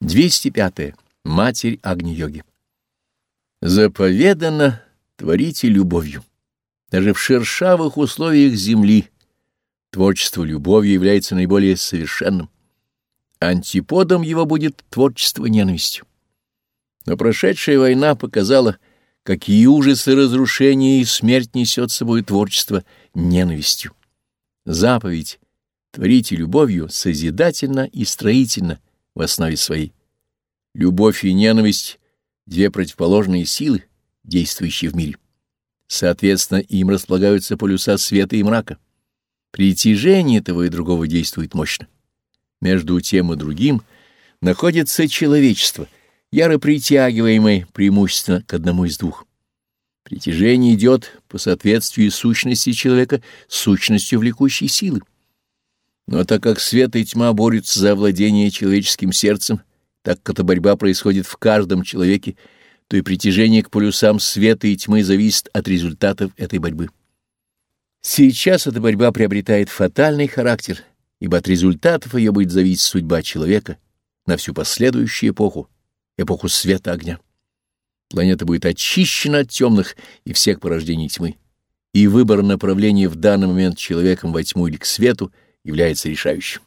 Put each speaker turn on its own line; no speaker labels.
205. -е. Матерь Агни-йоги. Заповедано творите любовью. Даже в шершавых условиях Земли творчество любовью является наиболее совершенным. Антиподом его будет творчество ненавистью. Но прошедшая война показала, какие ужасы разрушения и смерть несет с собой творчество ненавистью. Заповедь «Творите любовью» созидательно и строительно в основе своей. Любовь и ненависть — две противоположные силы, действующие в мире. Соответственно, им располагаются полюса света и мрака. Притяжение того и другого действует мощно. Между тем и другим находится человечество, яро притягиваемое преимущественно к одному из двух. Притяжение идет по соответствию сущности человека с сущностью влекущей силы. Но так как свет и тьма борются за владение человеческим сердцем, так как эта борьба происходит в каждом человеке, то и притяжение к полюсам света и тьмы зависит от результатов этой борьбы. Сейчас эта борьба приобретает фатальный характер, ибо от результатов ее будет зависеть судьба человека на всю последующую эпоху, эпоху света огня. Планета будет очищена от темных и всех порождений тьмы, и выбор направления в данный момент человеком во тьму или к свету является решающим.